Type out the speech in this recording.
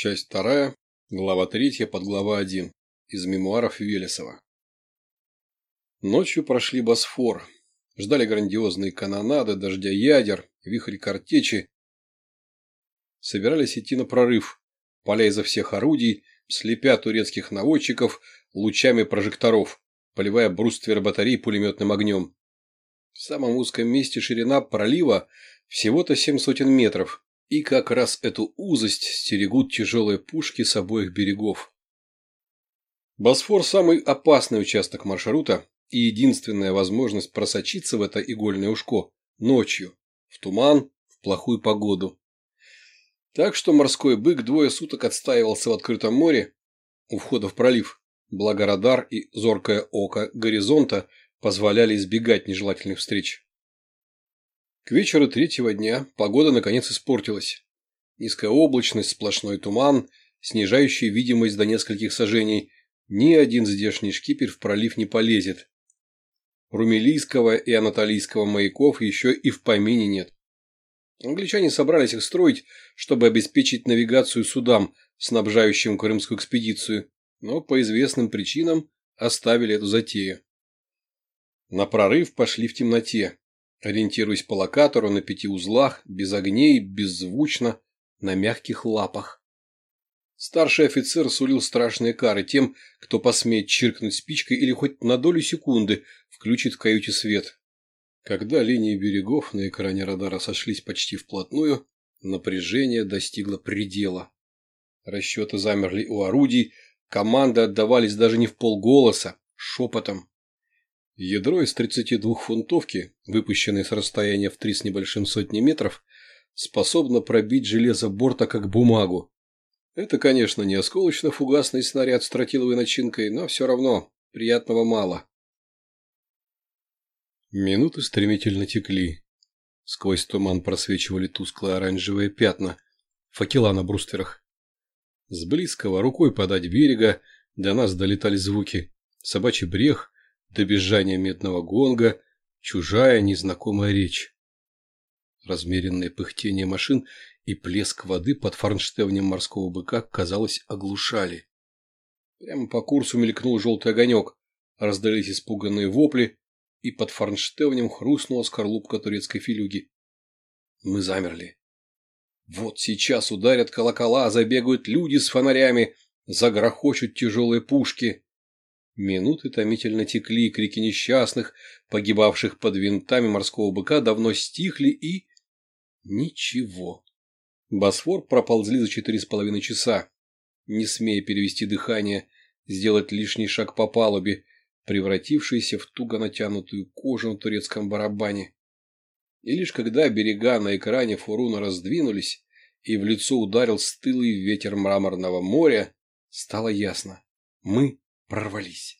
Часть вторая, глава третья, подглава один. Из мемуаров Велесова. Ночью прошли Босфор. Ждали грандиозные канонады, дождя ядер, вихрь картечи. Собирались идти на прорыв, поля изо всех орудий, слепя турецких наводчиков лучами прожекторов, поливая бруствер батарей пулеметным огнем. В самом узком месте ширина пролива всего-то семь сотен метров, и как раз эту узость стерегут тяжелые пушки с обоих берегов. Босфор – самый опасный участок маршрута и единственная возможность просочиться в это игольное ушко ночью, в туман, в плохую погоду. Так что морской бык двое суток отстаивался в открытом море у входа в пролив, благо радар и зоркое око горизонта позволяли избегать нежелательных встреч. К вечеру третьего дня погода наконец испортилась. Низкая облачность, сплошной туман, снижающий видимость до нескольких сажений. Ни один здешний шкипер в пролив не полезет. Румелийского и анатолийского маяков еще и в помине нет. Англичане собрались их строить, чтобы обеспечить навигацию судам, снабжающим крымскую экспедицию, но по известным причинам оставили эту затею. На прорыв пошли в темноте, ориентируясь по локатору на пяти узлах, без огней, беззвучно, на мягких лапах. Старший офицер сулил страшные кары тем, кто посмеет чиркнуть спичкой или хоть на долю секунды включит в каюте свет. Когда линии берегов на экране радара сошлись почти вплотную, напряжение достигло предела. Расчеты замерли у орудий, команды отдавались даже не в полголоса, шепотом. Ядро из 32-фунтовки, выпущенное с расстояния в три с небольшим сотни метров, способно пробить железо борта как бумагу. Это, конечно, не осколочно-фугасный снаряд с тротиловой начинкой, но все равно приятного мало. Минуты стремительно текли. Сквозь туман просвечивали тусклые оранжевые пятна, факела на брустверах. С близкого рукой подать берега до нас долетали звуки. Собачий брех, до бежания медного гонга, чужая незнакомая речь. Размеренное пыхтение машин и плеск воды под форнштевнем морского быка, казалось, оглушали. Прямо по курсу мелькнул желтый огонек, раздались испуганные вопли, и под форнштевнем хрустнула скорлупка турецкой филюги. Мы замерли. Вот сейчас ударят колокола, забегают люди с фонарями, загрохочут тяжелые пушки. Минуты томительно текли, крики несчастных, погибавших под винтами морского быка, давно стихли и... Ничего. Босфор проползли за четыре с половиной часа, не смея перевести дыхание, сделать лишний шаг по палубе, превратившейся в туго натянутую кожу на турецком барабане. И лишь когда берега на экране фуруна раздвинулись и в лицо ударил стылый ветер мраморного моря, стало ясно – мы прорвались.